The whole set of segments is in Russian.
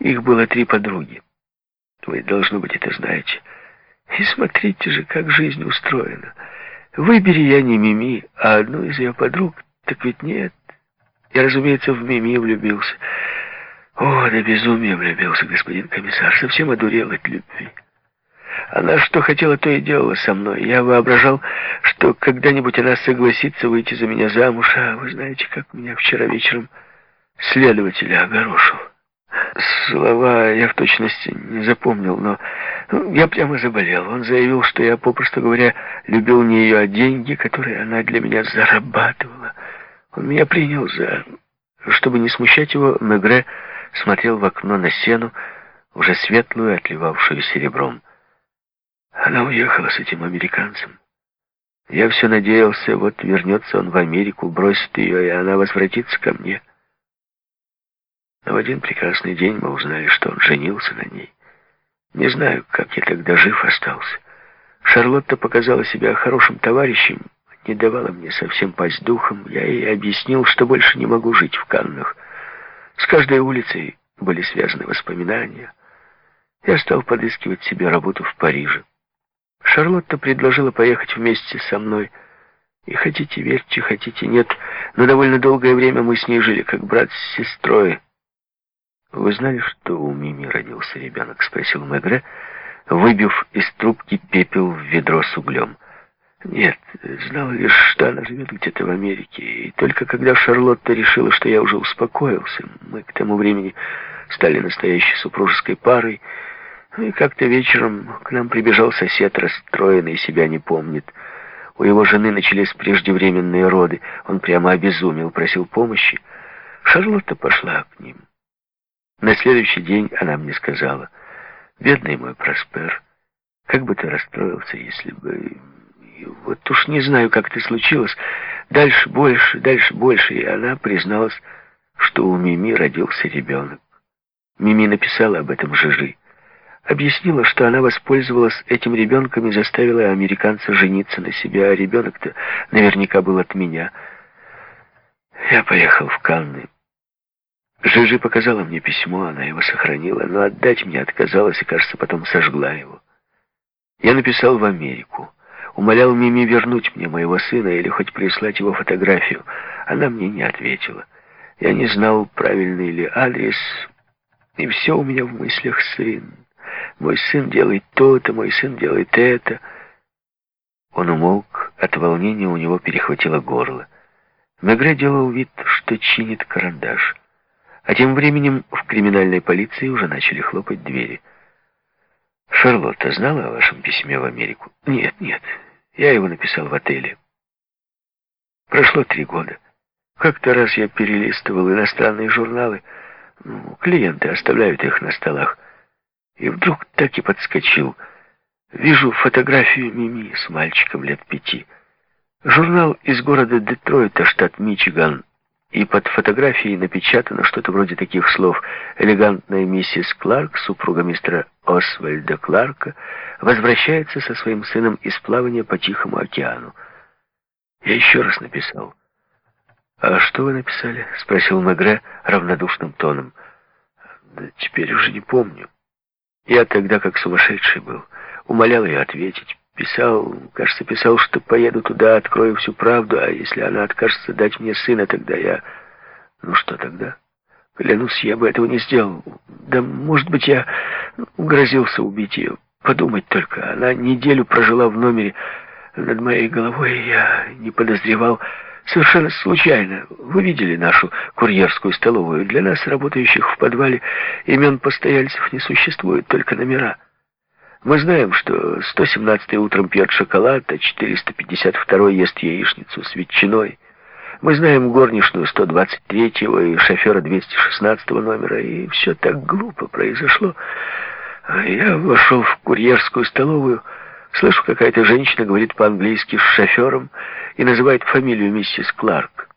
Их было три подруги. Вы, должно быть, это знаете. И смотрите же, как жизнь устроена. Выбери я не Мими, а одну из ее подруг, так ведь нет. Я, разумеется, в Мими влюбился. О, до безумия влюбился господин комиссар, совсем одурел от любви. Она что хотела, то и делала со мной. Я воображал, что когда-нибудь она согласится выйти за меня замуж, а вы знаете, как меня вчера вечером следователя огорошил. Слова я в точности не запомнил, но ну, я прямо заболел. Он заявил, что я, попросту говоря, любил не ее, а деньги, которые она для меня зарабатывала. Он меня принял за... Чтобы не смущать его, Мегре смотрел в окно на сену, уже светлую, отливавшую серебром. Она уехала с этим американцем. Я все надеялся, вот вернется он в Америку, бросит ее, и она возвратится ко мне. Но в один прекрасный день мы узнали, что он женился на ней. Не знаю, как я тогда жив остался. Шарлотта показала себя хорошим товарищем, не давала мне совсем пасть духом. Я ей объяснил, что больше не могу жить в Каннах. С каждой улицей были связаны воспоминания. Я стал подыскивать себе работу в Париже. Шарлотта предложила поехать вместе со мной. И хотите верьте, хотите нет, но довольно долгое время мы с ней жили как брат с сестрой. «Вы знали, что у Мими родился ребенок?» — спросил Мегре, выбив из трубки пепел в ведро с углем. «Нет, знал лишь, что она живет где-то в Америке. И только когда Шарлотта решила, что я уже успокоился, мы к тому времени стали настоящей супружеской парой, и как-то вечером к нам прибежал сосед, расстроенный, себя не помнит. У его жены начались преждевременные роды. Он прямо обезумел, просил помощи. Шарлотта пошла к ним. На следующий день она мне сказала, «Бедный мой Проспер, как бы ты расстроился, если бы... И вот уж не знаю, как это случилось. Дальше больше, дальше больше». И она призналась, что у Мими родился ребенок. Мими написала об этом Жижи. Объяснила, что она воспользовалась этим ребенком и заставила американца жениться на себе, а ребенок-то наверняка был от меня. Я поехал в Канны. Жижи показала мне письмо, она его сохранила, но отдать мне отказалась и, кажется, потом сожгла его. Я написал в Америку. Умолял Мими вернуть мне моего сына или хоть прислать его фотографию. Она мне не ответила. Я не знал, правильный ли адрес, и все у меня в мыслях сын. Мой сын делает то-то, мой сын делает это. Он умолк, от волнения у него перехватило горло. Мегре делал вид, что чинит карандаш. А тем временем в криминальной полиции уже начали хлопать двери. «Шарлотта знала о вашем письме в Америку?» «Нет, нет. Я его написал в отеле». Прошло три года. Как-то раз я перелистывал иностранные журналы. Ну, клиенты оставляют их на столах. И вдруг так и подскочил. Вижу фотографию Мими с мальчиком лет пяти. Журнал из города Детройта, штат Мичиган, и под фотографией напечатано что-то вроде таких слов «Элегантная миссис Кларк, супруга мистера Освальда Кларка, возвращается со своим сыном из плавания по Тихому океану». Я еще раз написал. «А что вы написали?» — спросил Мегре равнодушным тоном. «Да теперь уже не помню. Я тогда как сумасшедший был. Умолял ее ответить. Писал, кажется, писал, что поеду туда, открою всю правду, а если она откажется дать мне сына, тогда я... Ну что тогда? Клянусь, я бы этого не сделал. Да, может быть, я угрозился убить ее. Подумать только, она неделю прожила в номере над моей головой, я не подозревал... Совершенно случайно. Вы видели нашу курьерскую столовую. Для нас, работающих в подвале, имен постояльцев не существует, только номера. Мы знаем, что 117-й утром пьет шоколад, а 452-й ест яичницу с ветчиной. Мы знаем горничную 123-го и шофера 216-го номера, и все так глупо произошло. А я вошел в курьерскую столовую, слышу, какая-то женщина говорит по-английски с шофером и называет фамилию миссис Кларк.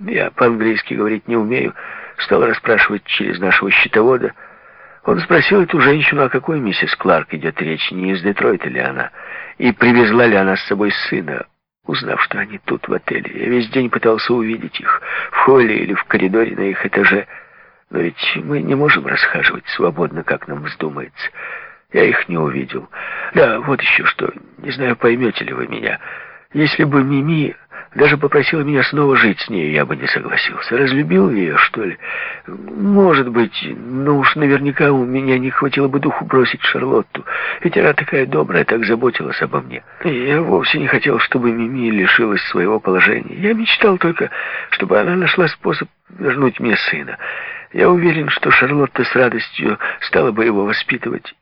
Я по-английски говорить не умею, стал расспрашивать через нашего счетовода, он спросил эту женщину, о какой миссис Кларк идет речь, не из Детройта ли она, и привезла ли она с собой сына. Узнав, что они тут, в отеле, я весь день пытался увидеть их, в холле или в коридоре на их этаже. Но ведь мы не можем расхаживать свободно, как нам вздумается. Я их не увидел. Да, вот еще что. Не знаю, поймете ли вы меня. Если бы Мими даже попросила меня снова жить с ней, я бы не согласился. Разлюбил ее, что ли? Может быть, но уж наверняка у меня не хватило бы духу бросить Шарлотту. Ведь она такая добрая, так заботилась обо мне. Я вовсе не хотел, чтобы Мими лишилась своего положения. Я мечтал только, чтобы она нашла способ вернуть мне сына. Я уверен, что Шарлотта с радостью стала бы его воспитывать.